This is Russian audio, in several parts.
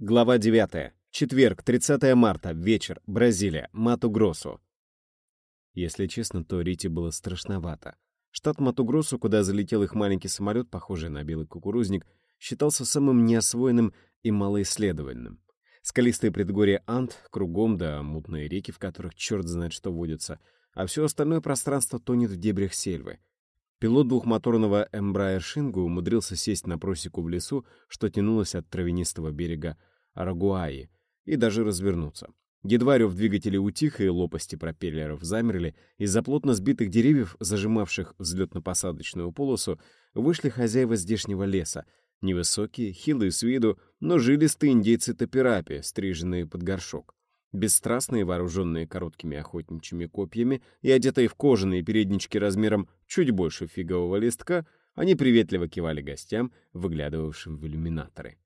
Глава 9. Четверг, 30 марта, вечер, Бразилия, Мату-Гросу. Если честно, то Рите было страшновато. Штат Мату-Гросу, куда залетел их маленький самолет, похожий на белый кукурузник, считался самым неосвоенным и малоисследованным. Скалистые предгорья Ант, кругом да мутные реки, в которых черт знает что водится, а все остальное пространство тонет в дебрях сельвы. Пилот двухмоторного Эмбрайер Шингу умудрился сесть на просеку в лесу, что тянулось от травянистого берега Арагуаи, и даже развернуться. Едва рев двигателей утих, и лопасти пропеллеров замерли, из-за плотно сбитых деревьев, зажимавших взлетно-посадочную полосу, вышли хозяева здешнего леса, невысокие, хилые с виду, но жилистые индейцы топирапи, стриженные под горшок. Бесстрастные, вооруженные короткими охотничьими копьями и одетые в кожаные переднички размером чуть больше фигового листка, они приветливо кивали гостям, выглядывавшим в иллюминаторы.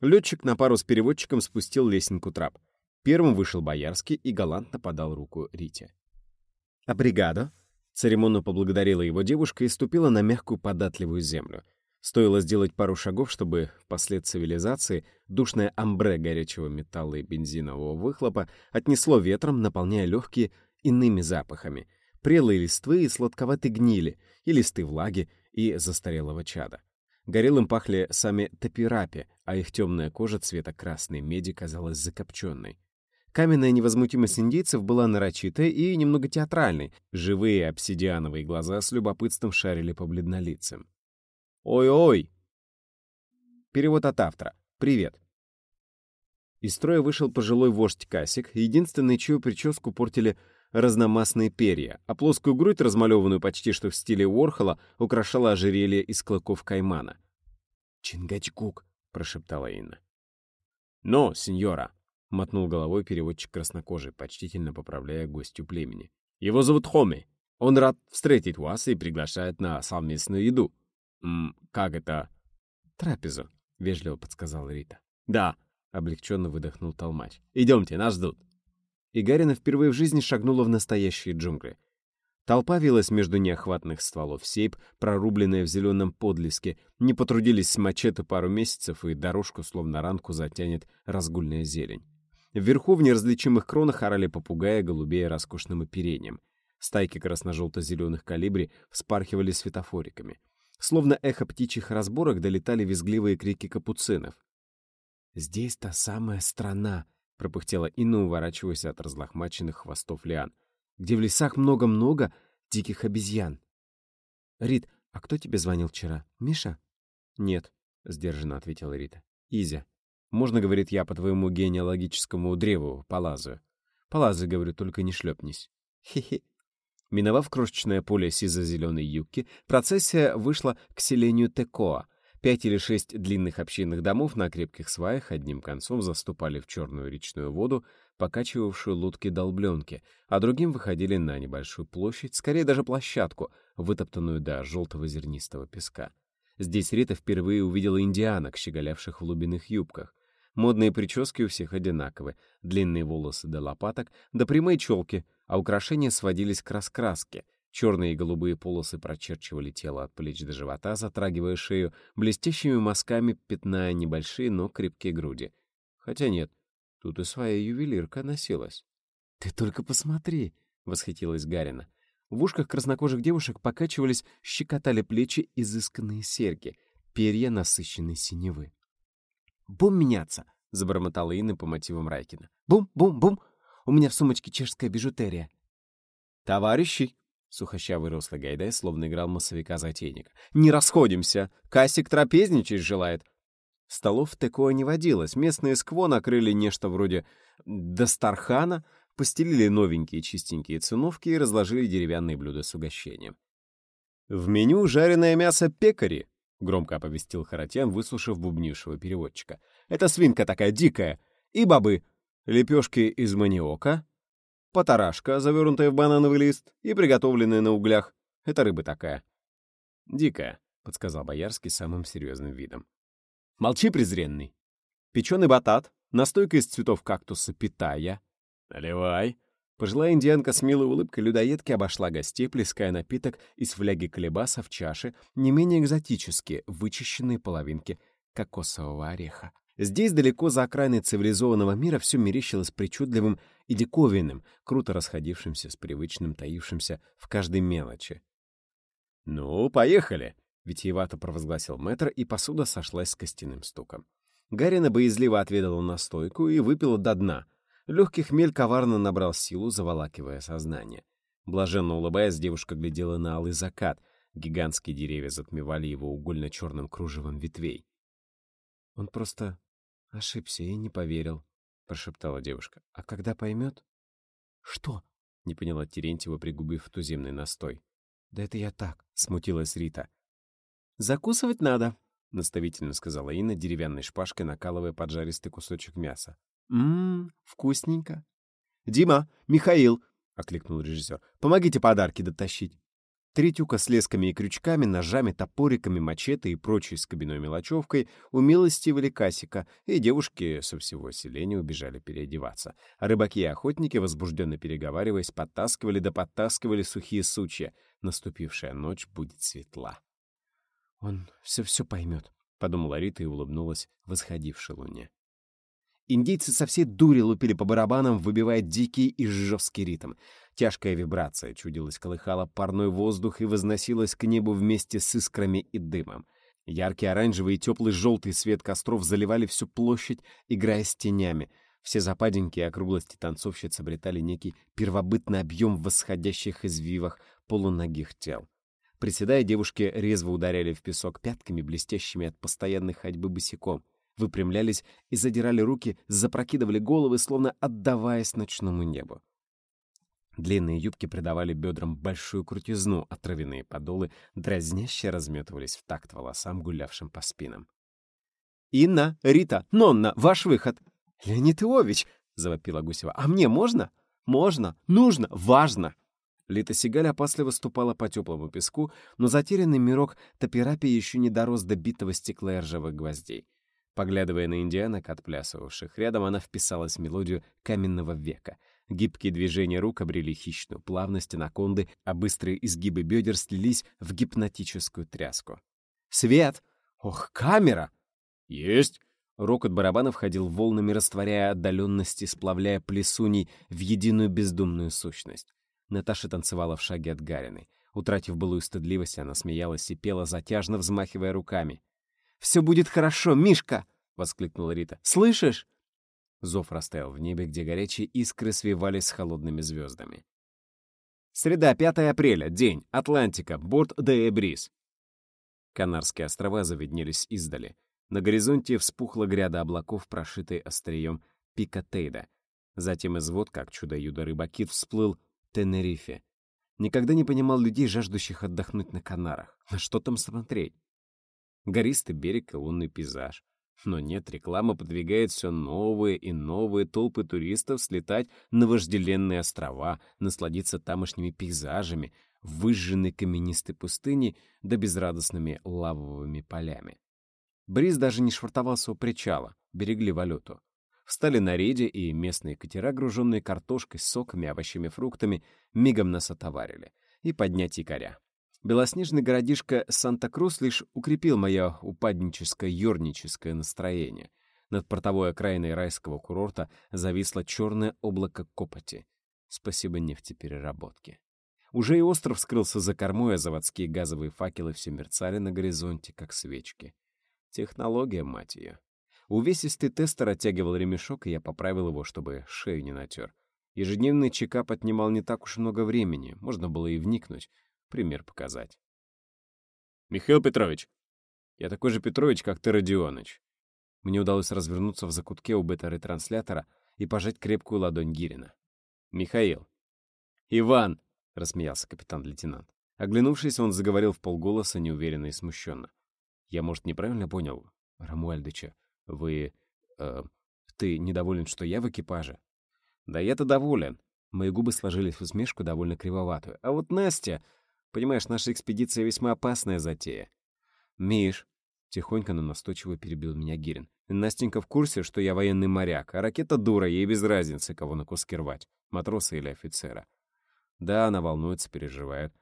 Летчик на пару с переводчиком спустил лесенку трап. Первым вышел Боярский и галантно подал руку Рите. «А бригада?» Церемонно поблагодарила его девушка и ступила на мягкую податливую землю. Стоило сделать пару шагов, чтобы послед цивилизации душное амбре горячего металла и бензинового выхлопа отнесло ветром, наполняя легкие иными запахами. Прелые листвы и сладковатой гнили, и листы влаги, и застарелого чада. Горелым пахли сами топирапи, а их темная кожа цвета красной меди казалась закопченной. Каменная невозмутимость индейцев была нарочитой и немного театральной. Живые обсидиановые глаза с любопытством шарили по бледнолицам. «Ой-ой!» Перевод от автора. «Привет». Из строя вышел пожилой вождь Касик, единственный, чью прическу портили разномастные перья, а плоскую грудь, размалеванную почти что в стиле Уорхола, украшала ожерелье из клыков каймана. «Чингачгук», — прошептала Инна. «Но, сеньора», — мотнул головой переводчик краснокожий, почтительно поправляя гостю племени. «Его зовут Хоми. Он рад встретить вас и приглашает на совместную еду». «М, как это?» «Трапезу», — вежливо подсказала Рита. «Да», — облегченно выдохнул Толмач. «Идемте, нас ждут» и Гарина впервые в жизни шагнула в настоящие джунгли. Толпа вилась между неохватных стволов сейп, прорубленная в зеленом подлеске, не потрудились с мачете пару месяцев, и дорожку, словно ранку, затянет разгульная зелень. Вверху в неразличимых кронах орали попугаи, голубея роскошным оперением. Стайки красно-желто-зеленых калибри вспархивали светофориками. Словно эхо птичьих разборок долетали визгливые крики капуцинов. «Здесь та самая страна», — пропыхтела Инна, уворачиваясь от разлохмаченных хвостов лиан. «Где в лесах много-много диких обезьян». «Рит, а кто тебе звонил вчера? Миша?» «Нет», — сдержанно ответила Рита. «Изя. Можно, — говорит, — я по твоему генеалогическому древу полазаю. Полазай, — говорю, — только не шлепнись». «Хе-хе». Миновав крошечное поле сизо-зеленой юбки, процессия вышла к селению Текоа — Пять или шесть длинных общинных домов на крепких сваях одним концом заступали в черную речную воду, покачивавшую лодки-долбленки, а другим выходили на небольшую площадь, скорее даже площадку, вытоптанную до желтого зернистого песка. Здесь Рита впервые увидела индианок, щеголявших в глубинных юбках. Модные прически у всех одинаковы, длинные волосы до лопаток, до прямой челки, а украшения сводились к раскраске — Черные и голубые полосы прочерчивали тело от плеч до живота, затрагивая шею, блестящими мазками пятная небольшие, но крепкие груди. Хотя нет, тут и своя ювелирка носилась. «Ты только посмотри!» — восхитилась Гарина. В ушках краснокожих девушек покачивались, щекотали плечи изысканные серьги, перья насыщенной синевы. «Бум меняться!» — забормотала Инна по мотивам Райкина. «Бум-бум-бум! У меня в сумочке чешская бижутерия!» «Товарищи!» Сухощавый рослый Гайдай словно играл массовика-затейника. «Не расходимся! Касик трапезничать желает!» Столов такое не водилось. Местные скво накрыли нечто вроде Дастархана, постелили новенькие чистенькие циновки и разложили деревянные блюда с угощением. «В меню жареное мясо пекари», — громко оповестил Харатьян, выслушав бубнившего переводчика. «Это свинка такая дикая. И бобы. Лепешки из маниока, потарашка, завернутая в банановый лист, и приготовленная на углях. Это рыба такая. «Дикая», — подсказал Боярский самым серьезным видом. «Молчи, презренный. Печеный батат, настойка из цветов кактуса питая. Наливай». Пожилая индианка с милой улыбкой людоедки обошла гостей, плеская напиток из фляги колебаса в чаше, не менее экзотические, вычищенные половинки кокосового ореха. Здесь, далеко за окраиной цивилизованного мира, все мерещилось причудливым и диковинным, круто расходившимся с привычным, таившимся в каждой мелочи. «Ну, поехали!» — витиевато провозгласил мэтр, и посуда сошлась с костяным стуком. Гарина боязливо отведала настойку и выпила до дна. Легкий хмель коварно набрал силу, заволакивая сознание. Блаженно улыбаясь, девушка глядела на алый закат. Гигантские деревья затмевали его угольно-черным кружевом ветвей. Он просто ошибся и не поверил, — прошептала девушка. — А когда поймет? — Что? — не поняла Терентьева, пригубив туземный настой. — Да это я так, — смутилась Рита. — Закусывать надо, — наставительно сказала Инна, деревянной шпажкой накалывая поджаристый кусочек мяса. «Ммм, вкусненько». «Дима, Михаил!» — окликнул режиссер. «Помогите подарки дотащить». Три тюка с лесками и крючками, ножами, топориками, мачете и прочей скобяной мелочевкой умилостивили Касика, и девушки со всего селения убежали переодеваться. А рыбаки и охотники, возбужденно переговариваясь, подтаскивали да подтаскивали сухие сучья. Наступившая ночь будет светла. «Он все-все поймет», — подумала Рита и улыбнулась восходившей луне. Индейцы со всей дури лупили по барабанам, выбивая дикий и жесткий ритм. Тяжкая вибрация чудилась, колыхала парной воздух и возносилась к небу вместе с искрами и дымом. Яркий оранжевый и теплый желтый свет костров заливали всю площадь, играя с тенями. Все западенькие округлости танцовщиц обретали некий первобытный объем в восходящих извивах полуногих тел. Приседая, девушки резво ударяли в песок пятками, блестящими от постоянной ходьбы босиком — выпрямлялись и задирали руки, запрокидывали головы, словно отдаваясь ночному небу. Длинные юбки придавали бедрам большую крутизну, а травяные подолы дразняще разметывались в такт волосам, гулявшим по спинам. «Инна, Рита, Нонна, ваш выход!» «Леонид Иович!» — завопила Гусева. «А мне можно?» «Можно! Нужно! Важно!» Лита Сигаль опасливо ступала по теплому песку, но затерянный мирок Топирапи еще не дорос до битого стекла и ржавых гвоздей. Поглядывая на индианок, отплясывавших рядом, она вписалась в мелодию каменного века. Гибкие движения рук обрели хищную плавность анаконды, а быстрые изгибы бедер слились в гипнотическую тряску. «Свет! Ох, камера!» «Есть!» Рокот барабана входил волнами, растворяя отдаленности, сплавляя плесуней в единую бездумную сущность. Наташа танцевала в шаге от Гариной. Утратив былую стыдливость, она смеялась и пела, затяжно взмахивая руками. «Все будет хорошо, Мишка!» — воскликнула Рита. «Слышишь?» Зов растаял в небе, где горячие искры свивались с холодными звездами. Среда, 5 апреля, день, Атлантика, борт Дея Бриз. Канарские острова завиднелись издали. На горизонте вспухла гряда облаков, прошитой острием пика Тейда. Затем из вод, как чудо-юдо рыбакит, всплыл Тенерифе. Никогда не понимал людей, жаждущих отдохнуть на Канарах. На что там смотреть? Гористый берег и лунный пейзаж. Но нет, реклама подвигает все новые и новые толпы туристов слетать на вожделенные острова, насладиться тамошними пейзажами, выжженной каменистой пустыни да безрадостными лавовыми полями. Бриз даже не швартовался у причала, берегли валюту. Встали на рейде, и местные катера, груженные картошкой, соками, овощами, фруктами, мигом нас отоварили. И поднять якоря. Белоснежный городишко Санта-Крус лишь укрепил мое упадническое юрническое настроение. Над портовой окраиной райского курорта зависло черное облако копоти. Спасибо нефтепереработке. Уже и остров скрылся за кормой, а заводские газовые факелы все мерцали на горизонте, как свечки. Технология, мать ее. Увесистый тестер оттягивал ремешок, и я поправил его, чтобы шею не натер. Ежедневный чекап отнимал не так уж много времени, можно было и вникнуть, пример показать. «Михаил Петрович!» «Я такой же Петрович, как ты, Родионыч». Мне удалось развернуться в закутке у бета-ретранслятора и пожать крепкую ладонь Гирина. «Михаил!» «Иван!» — рассмеялся капитан-лейтенант. Оглянувшись, он заговорил в полголоса, неуверенно и смущенно. «Я, может, неправильно понял, Рамуальдыча? Вы... Э, ты недоволен, что я в экипаже?» «Да я-то доволен». Мои губы сложились в усмешку довольно кривоватую. «А вот Настя...» Понимаешь, наша экспедиция весьма опасная затея. Миш, тихонько, но настойчиво перебил меня Гирин. Настенька в курсе, что я военный моряк, а ракета дура, ей без разницы, кого на куски рвать, матроса или офицера. Да, она волнуется, переживает.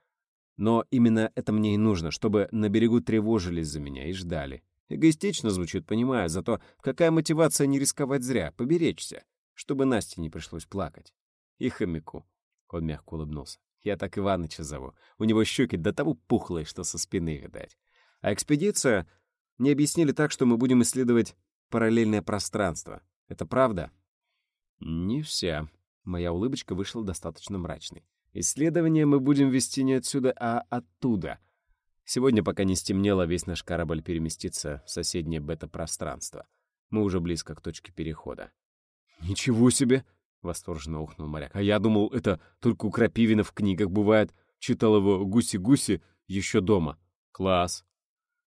Но именно это мне и нужно, чтобы на берегу тревожились за меня и ждали. Эгоистично звучит, понимаю, зато какая мотивация не рисковать зря, поберечься, чтобы Насте не пришлось плакать. И хомяку. Он мягко улыбнулся. Я так Иваныча зову. У него щеки до того пухлые, что со спины видать. А экспедиция мне объяснили так, что мы будем исследовать параллельное пространство. Это правда? Не вся. Моя улыбочка вышла достаточно мрачной. Исследование мы будем вести не отсюда, а оттуда. Сегодня, пока не стемнело, весь наш корабль переместится в соседнее бета-пространство. Мы уже близко к точке перехода. «Ничего себе!» — восторженно ухнул моряк. «А я думал, это только у Крапивина в книгах бывает. Читал его «Гуси-гуси» еще дома. Класс!»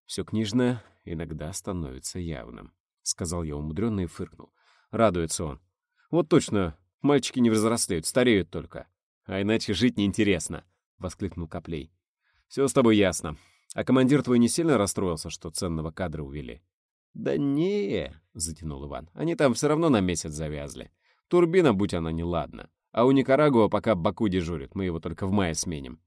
«Все книжное иногда становится явным», — сказал я умудренно и фыркнул. Радуется он. «Вот точно, мальчики не взрослеют, стареют только. А иначе жить неинтересно», — воскликнул Коплей. «Все с тобой ясно. А командир твой не сильно расстроился, что ценного кадра увели?» «Да не», — затянул Иван, — «они там все равно на месяц завязли. Турбина, будь она неладна. А у Никарагуа пока Баку дежурит, мы его только в мае сменим».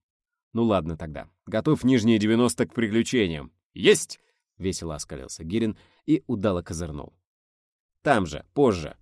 «Ну ладно тогда. Готов нижние 90 к приключениям». «Есть!» — весело оскалился Гирин и удало козырнул. «Там же, позже».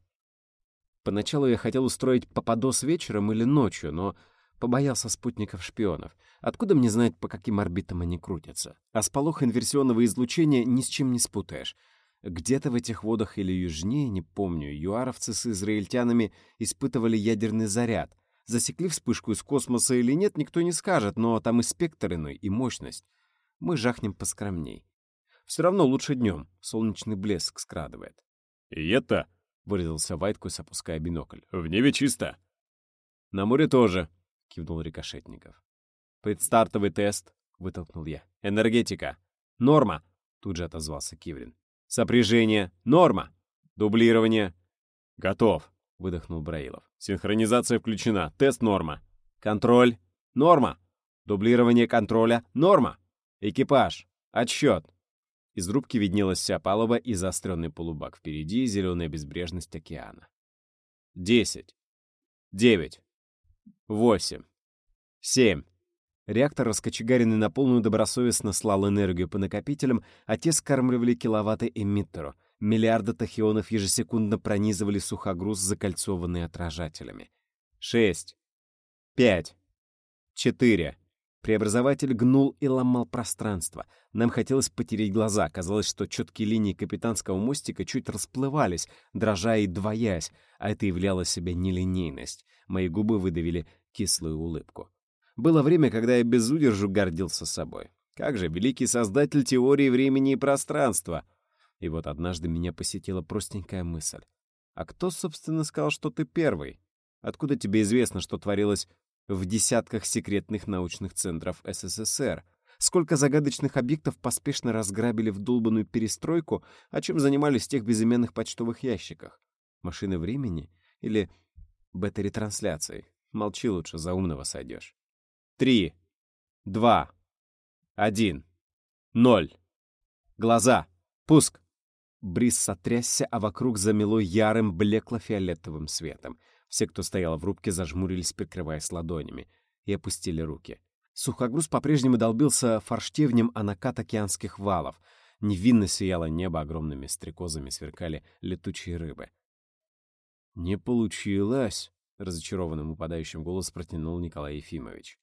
Поначалу я хотел устроить попадос вечером или ночью, но побоялся спутников-шпионов. Откуда мне знать, по каким орбитам они крутятся? А сполох инверсионного излучения ни с чем не спутаешь. Где-то в этих водах или южнее, не помню, юаровцы с израильтянами испытывали ядерный заряд. Засекли вспышку из космоса или нет, никто не скажет, но там и спектр иной, и мощность. Мы жахнем поскромней. Все равно лучше днем, солнечный блеск скрадывает. «И это...» — вырезался Вайткус, опуская бинокль. «В небе чисто». «На море тоже», — кивнул Рикошетников. «Предстартовый тест», — вытолкнул я. «Энергетика. Норма», — тут же отозвался Киврин. «Сопряжение. Норма. Дублирование». «Готов», — выдохнул Браилов. «Синхронизация включена. Тест норма». «Контроль. Норма. Дублирование контроля. Норма. Экипаж. Отсчет». Из рубки виднелась вся палуба и заостренный полубак. Впереди зеленая безбрежность океана. «Десять. Девять. Восемь. Семь». Реактор, раскочегаренный на полную добросовестно слал энергию по накопителям, а те скармливали киловатты эмиттеру. Миллиарды тахионов ежесекундно пронизывали сухогруз, закольцованный отражателями. Шесть. Пять. Четыре. Преобразователь гнул и ломал пространство. Нам хотелось потереть глаза. Казалось, что четкие линии капитанского мостика чуть расплывались, дрожа и двоясь, а это являло себя нелинейность. Мои губы выдавили кислую улыбку. Было время, когда я без удержу гордился собой. Как же, великий создатель теории времени и пространства. И вот однажды меня посетила простенькая мысль. А кто, собственно, сказал, что ты первый? Откуда тебе известно, что творилось в десятках секретных научных центров СССР? Сколько загадочных объектов поспешно разграбили в долбанную перестройку, а чем занимались в тех безыменных почтовых ящиках? Машины времени или бета-ретрансляцией? Молчи лучше, за умного сойдешь. Три, два, один, ноль. Глаза. Пуск. Бриз сотрясся, а вокруг замело ярым блекло-фиолетовым светом. Все, кто стоял в рубке, зажмурились, прикрываясь ладонями, и опустили руки. Сухогруз по-прежнему долбился форштевнем о накат океанских валов. Невинно сияло небо, огромными стрекозами сверкали летучие рыбы. «Не получилось!» — разочарованным упадающим голос протянул Николай Ефимович.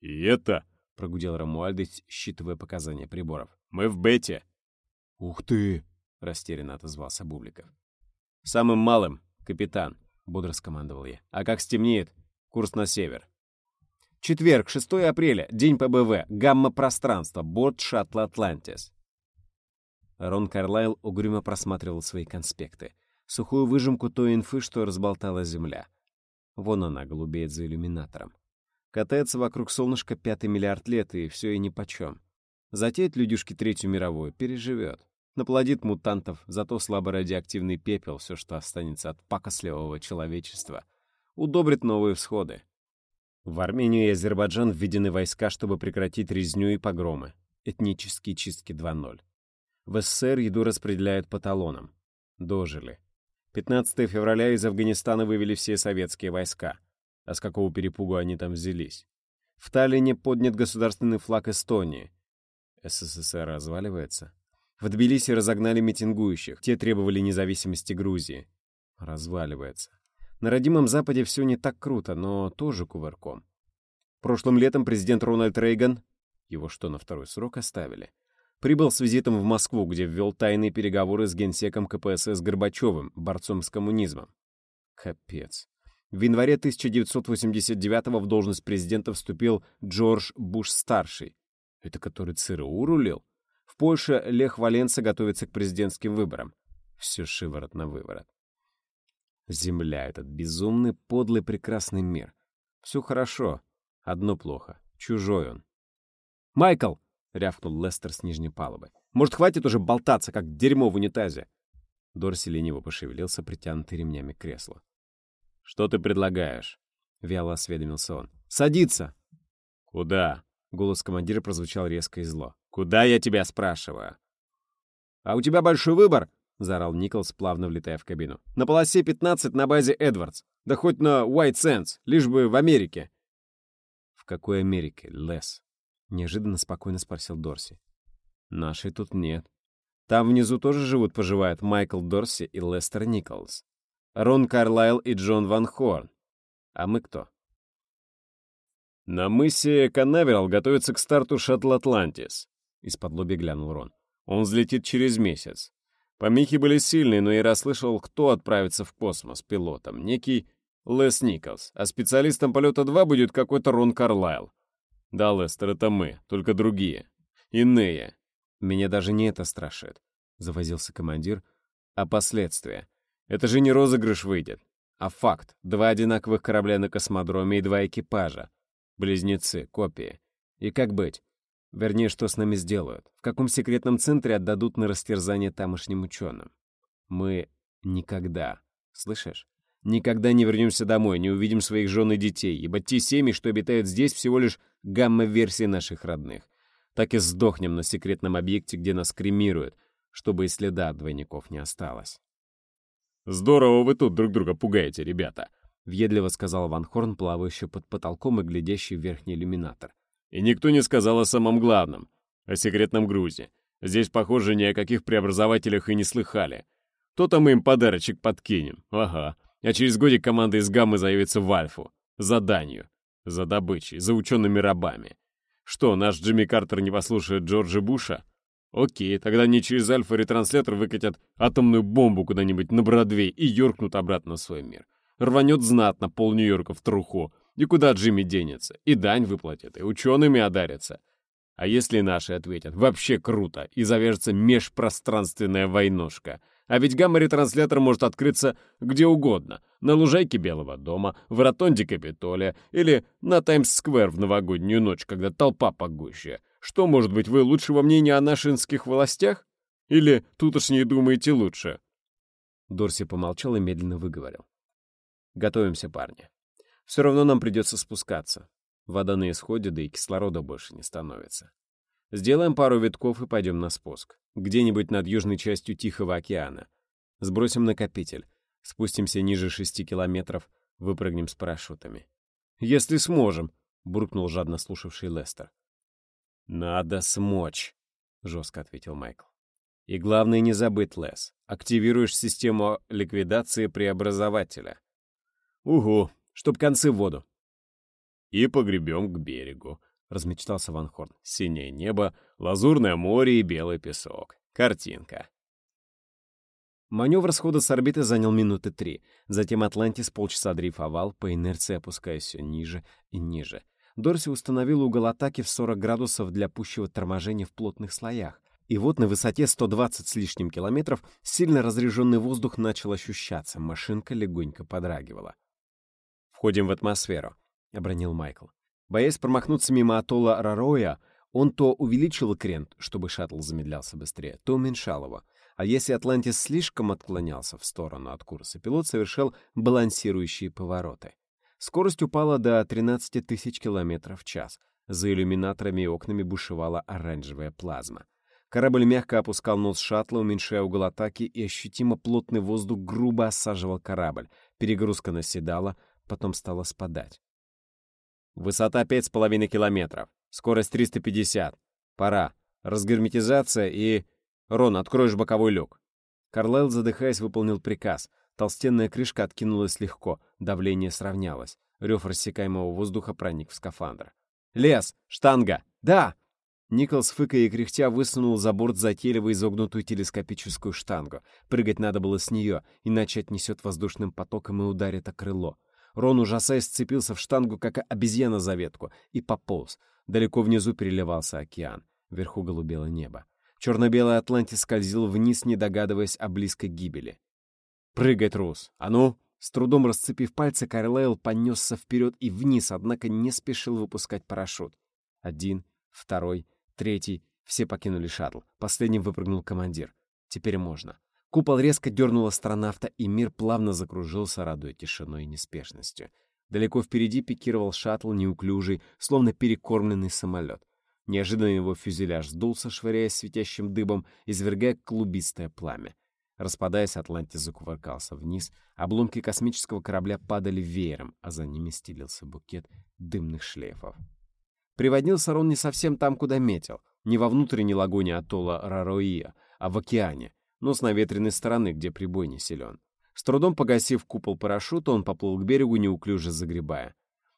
«И это...» — прогудел Рамуальдыч, считывая показания приборов. «Мы в бете!» «Ух ты!» — растерянно отозвался Бубликов. «Самым малым, капитан», — бодро скомандовал я. «А как стемнеет, курс на север». Четверг, 6 апреля, день ПБВ, гамма-пространство, борт шаттла «Атлантис». Рон Карлайл угрюмо просматривал свои конспекты. Сухую выжимку той инфы, что разболтала Земля. Вон она, голубеет за иллюминатором. Катается вокруг солнышка пятый миллиард лет, и все и нипочем. Затеет людюшки Третью мировую, переживет. Наплодит мутантов, зато слабо радиоактивный пепел, все, что останется от пакосливого человечества. Удобрит новые всходы. В Армению и Азербайджан введены войска, чтобы прекратить резню и погромы. Этнические чистки 2.0. В СССР еду распределяют по талонам. Дожили. 15 февраля из Афганистана вывели все советские войска — а с какого перепугу они там взялись? В Таллине поднят государственный флаг Эстонии. СССР разваливается. В Тбилиси разогнали митингующих, те требовали независимости Грузии. Разваливается. На родимом Западе все не так круто, но тоже кувырком. Прошлым летом президент Рональд Рейган, его что, на второй срок оставили, прибыл с визитом в Москву, где ввел тайные переговоры с генсеком КПСС Горбачевым, борцом с коммунизмом. Капец. В январе 1989 в должность президента вступил Джордж Буш-старший. Это который ЦРУ рулил? В Польше Лех Валенца готовится к президентским выборам. Все шиворот на выворот. Земля — этот безумный, подлый, прекрасный мир. Все хорошо. Одно плохо. Чужой он. «Майкл!» — рявкнул Лестер с нижней палубы. «Может, хватит уже болтаться, как дерьмо в унитазе?» Дорси лениво пошевелился, притянутый ремнями к креслу. «Что ты предлагаешь?» — вяло осведомился он. «Садиться!» «Куда?» — голос командира прозвучал резко и зло. «Куда я тебя спрашиваю?» «А у тебя большой выбор!» — заорал Николс, плавно влетая в кабину. «На полосе 15 на базе Эдвардс. Да хоть на White Sands, лишь бы в Америке». «В какой Америке, Лес?» — неожиданно спокойно спросил Дорси. «Нашей тут нет. Там внизу тоже живут-поживают Майкл Дорси и Лестер Николс. Рон Карлайл и Джон Ван Хорн. А мы кто?» «На мысе Канаверал готовится к старту шаттл «Атлантис», — из-под лоби глянул Рон. «Он взлетит через месяц. Помехи были сильные, но я расслышал, кто отправится в космос пилотом. Некий Лес Николс, а специалистом полета 2 будет какой-то Рон Карлайл. Да, Лестер, это мы, только другие. Иные. Меня даже не это страшит, — завозился командир, — а последствия. Это же не розыгрыш выйдет, а факт. Два одинаковых корабля на космодроме и два экипажа. Близнецы, копии. И как быть? Вернее, что с нами сделают? В каком секретном центре отдадут на растерзание тамошним ученым? Мы никогда, слышишь? Никогда не вернемся домой, не увидим своих жен и детей, ибо те семьи, что обитают здесь, всего лишь гамма-версии наших родных. Так и сдохнем на секретном объекте, где нас кремируют, чтобы и следа от двойников не осталось. «Здорово вы тут друг друга пугаете, ребята», — въедливо сказал Ван Хорн, плавающий под потолком и глядящий в верхний иллюминатор. «И никто не сказал о самом главном, о секретном грузе. Здесь, похоже, ни о каких преобразователях и не слыхали. То-то мы им подарочек подкинем, ага. А через годик команда из Гаммы заявится в Альфу. За данью, за добычей, за учеными рабами. Что, наш Джимми Картер не послушает Джорджа Буша? Окей, тогда не через альфа-ретранслятор выкатят атомную бомбу куда-нибудь на Бродвей и юркнут обратно в свой мир рванет знатно пол Нью-Йорка в труху. И куда Джимми денется? И дань выплатит, и учеными одарится. А если наши ответят, вообще круто, и завяжется межпространственная войнушка. А ведь гамма-ретранслятор может открыться где угодно. На лужайке Белого дома, в ротонде Капитолия или на Таймс-сквер в новогоднюю ночь, когда толпа погуще. Что может быть вы лучшего мнения о нашинских властях? Или тутошние думаете лучше?» Дорси помолчал и медленно выговорил. Готовимся, парни. Все равно нам придется спускаться. Вода на исходе, да и кислорода больше не становится. Сделаем пару витков и пойдем на спуск. Где-нибудь над южной частью Тихого океана. Сбросим накопитель. Спустимся ниже шести километров, выпрыгнем с парашютами. «Если сможем», — буркнул жадно слушавший Лестер. «Надо смочь», — жестко ответил Майкл. «И главное не забыть, Лес. Активируешь систему ликвидации преобразователя. «Угу, чтоб концы в воду». «И погребем к берегу», — размечтался Ван Хорн. «Синее небо, лазурное море и белый песок. Картинка». Маневр схода с орбиты занял минуты три. Затем Атлантис полчаса дрейфовал, по инерции опускаясь все ниже и ниже. Дорси установил угол атаки в 40 градусов для пущего торможения в плотных слоях. И вот на высоте 120 с лишним километров сильно разряженный воздух начал ощущаться, машинка легонько подрагивала. «Входим в атмосферу», — обронил Майкл. Боясь промахнуться мимо атолла Рароя, он то увеличил крен, чтобы шаттл замедлялся быстрее, то уменьшал его. А если Атлантис слишком отклонялся в сторону от курса, пилот совершал балансирующие повороты. Скорость упала до 13 тысяч километров в час. За иллюминаторами и окнами бушевала оранжевая плазма. Корабль мягко опускал нос шаттла, уменьшая угол атаки, и ощутимо плотный воздух грубо осаживал корабль. Перегрузка наседала, потом стала спадать. Высота 5,5 километров. Скорость 350. Пора. Разгерметизация и... «Рон, откроешь боковой люк!» Карлайл, задыхаясь, выполнил приказ. Толстенная крышка откинулась легко, давление сравнялось. Рев рассекаемого воздуха проник в скафандр. «Лес! Штанга! Да!» Николс, фыкая и кряхтя, высунул за борт затейливо изогнутую телескопическую штангу. Прыгать надо было с нее, иначе отнесет воздушным потоком и ударит о крыло. Рон, ужасаясь, сцепился в штангу, как обезьяна за ветку, и пополз. Далеко внизу переливался океан. Вверху голубело небо. Черно-белый Атлантис скользил вниз, не догадываясь о близкой гибели. «Прыгай, трус! А ну!» С трудом расцепив пальцы, Карлайл понесся вперед и вниз, однако не спешил выпускать парашют. Один, второй, третий. Все покинули шаттл. Последним выпрыгнул командир. Теперь можно. Купол резко дернул астронавта, и мир плавно закружился, радуя тишиной и неспешностью. Далеко впереди пикировал шаттл, неуклюжий, словно перекормленный самолет. Неожиданно его фюзеляж сдулся, швыряясь светящим дыбом, извергая клубистое пламя. Распадаясь, Атлантис закувыркался вниз, обломки космического корабля падали веером, а за ними стелился букет дымных шлейфов. Приводнился Рон не совсем там, куда метил, не во внутренней лагуне атолла Рароия, а в океане, но с наветренной стороны, где прибой не силен. С трудом погасив купол парашюта, он поплыл к берегу, неуклюже загребая.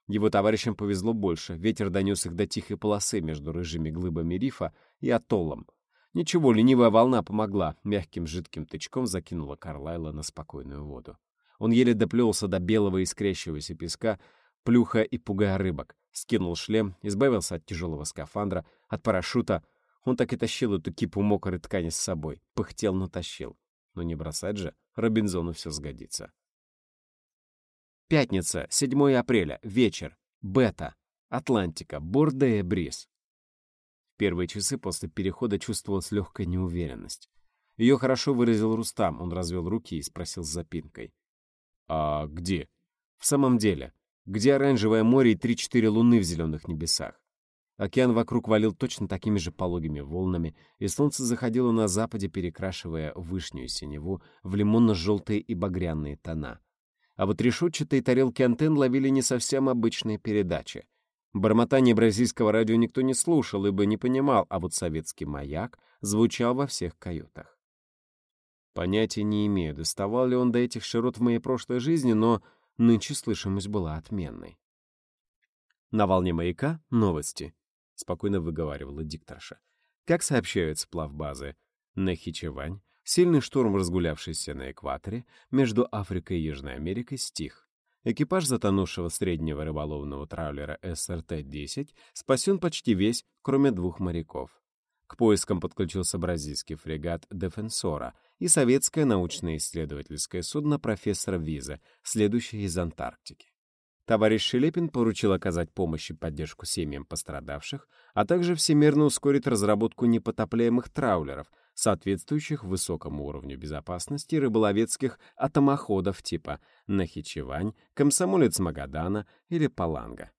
Его товарищам повезло больше, ветер донес их до тихой полосы между рыжими глыбами рифа и атоллом. Ничего, ленивая волна помогла, мягким жидким тычком закинула Карлайла на спокойную воду. Он еле доплелся до белого искрящегося песка, плюхая и пугая рыбок. Скинул шлем, избавился от тяжелого скафандра, от парашюта. Он так и тащил эту кипу мокрой ткани с собой. Пыхтел, но тащил. Но не бросать же, Робинзону все сгодится. Пятница, 7 апреля, вечер. Бета. Атлантика. Бордея Бриз. В первые часы после перехода чувствовалась легкая неуверенность. Ее хорошо выразил Рустам. Он развел руки и спросил с запинкой. «А где?» «В самом деле. Где оранжевое море и три-четыре луны в зеленых небесах?» Океан вокруг валил точно такими же пологими волнами, и солнце заходило на западе, перекрашивая вышнюю синеву в лимонно-желтые и багряные тона. А вот решетчатые тарелки антенн ловили не совсем обычные передачи. Бормотание бразильского радио никто не слушал, ибо не понимал, а вот советский маяк звучал во всех каютах. Понятия не имею, доставал ли он до этих широт в моей прошлой жизни, но нынче слышимость была отменной. На волне маяка — новости. — спокойно выговаривала дикторша. Как сообщают сплавбазы Нахичевань, сильный шторм, разгулявшийся на экваторе, между Африкой и Южной Америкой, стих. Экипаж затонувшего среднего рыболовного траулера СРТ-10 спасен почти весь, кроме двух моряков. К поискам подключился бразильский фрегат «Дефенсора» и советское научно-исследовательское судно профессора Виза, следующее из Антарктики. Товарищ Шелепин поручил оказать помощь и поддержку семьям пострадавших, а также всемирно ускорить разработку непотопляемых траулеров, соответствующих высокому уровню безопасности рыболовецких атомоходов типа Нахичевань, Комсомолец Магадана или Паланга.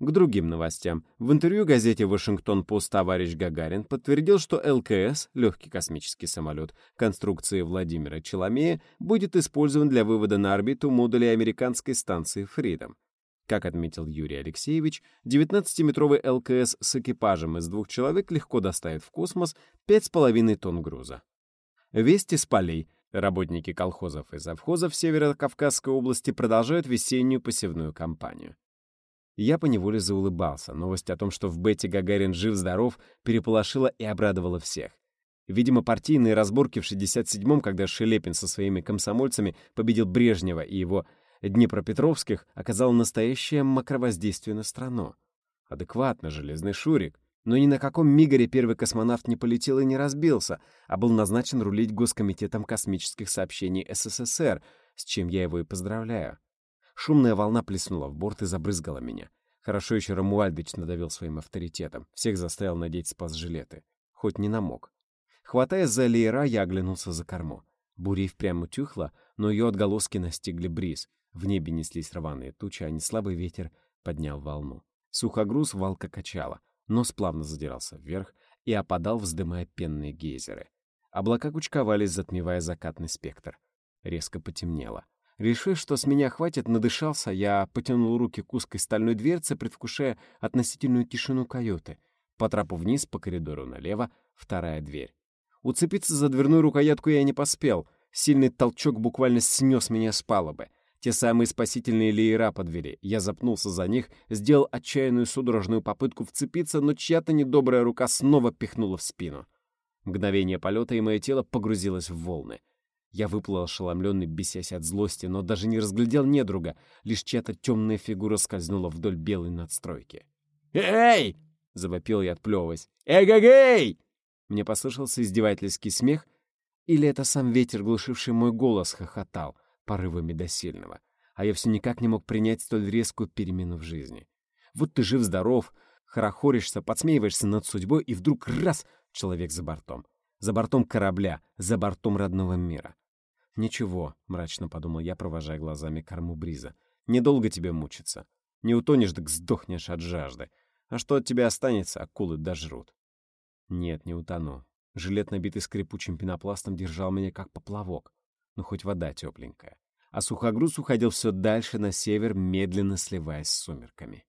К другим новостям. В интервью газете «Вашингтон-Пост» товарищ Гагарин подтвердил, что ЛКС, легкий космический самолет конструкции Владимира Челомея, будет использован для вывода на орбиту модулей американской станции «Фридом». Как отметил Юрий Алексеевич, 19-метровый ЛКС с экипажем из двух человек легко доставит в космос 5,5 тонн груза. Вести с полей. Работники колхозов и завхозов Северо-Кавказской области продолжают весеннюю посевную кампанию. Я поневоле заулыбался. Новость о том, что в Бете Гагарин жив-здоров, переполошила и обрадовала всех. Видимо, партийные разборки в 67-м, когда Шелепин со своими комсомольцами победил Брежнева и его Днепропетровских, оказало настоящее макровоздействие на страну. Адекватно, железный Шурик. Но ни на каком Мигаре первый космонавт не полетел и не разбился, а был назначен рулить Госкомитетом космических сообщений СССР, с чем я его и поздравляю. Шумная волна плеснула в борт и забрызгала меня. Хорошо еще Рамуальдыч надавил своим авторитетом. Всех заставил надеть спас-жилеты. Хоть не намок. Хватаясь за леера, я оглянулся за корму. Буря и впрямь утюхла, но ее отголоски настигли бриз. В небе неслись рваные тучи, а неслабый ветер поднял волну. Сухогруз валка качала, нос плавно задирался вверх и опадал, вздымая пенные гейзеры. Облака кучковались, затмевая закатный спектр. Резко потемнело. Решив, что с меня хватит, надышался, я потянул руки к узкой стальной дверце, предвкушая относительную тишину каюты. По трапу вниз, по коридору налево, вторая дверь. Уцепиться за дверную рукоятку я не поспел. Сильный толчок буквально снес меня с палубы. Те самые спасительные леера подвели. Я запнулся за них, сделал отчаянную судорожную попытку вцепиться, но чья-то недобрая рука снова пихнула в спину. Мгновение полета, и мое тело погрузилось в волны. Я выплыл ошеломленный, бесясь от злости, но даже не разглядел недруга, лишь чья-то темная фигура скользнула вдоль белой надстройки. «Эй!» — завопил я, отплевываясь. «Эгэгэй!» Мне послышался издевательский смех, или это сам ветер, глушивший мой голос, хохотал — порывами до сильного, а я все никак не мог принять столь резкую перемену в жизни. Вот ты жив-здоров, хорохоришься, подсмеиваешься над судьбой, и вдруг раз — человек за бортом. За бортом корабля, за бортом родного мира. «Ничего», — мрачно подумал я, провожая глазами корму бриза. «Недолго тебе мучиться. Не утонешь, так сдохнешь от жажды. А что от тебя останется, акулы дожрут». «Нет, не утону. Жилет, набитый скрипучим пенопластом, держал меня как поплавок но хоть вода тепленькая. А сухогруз уходил все дальше на север, медленно сливаясь с сумерками.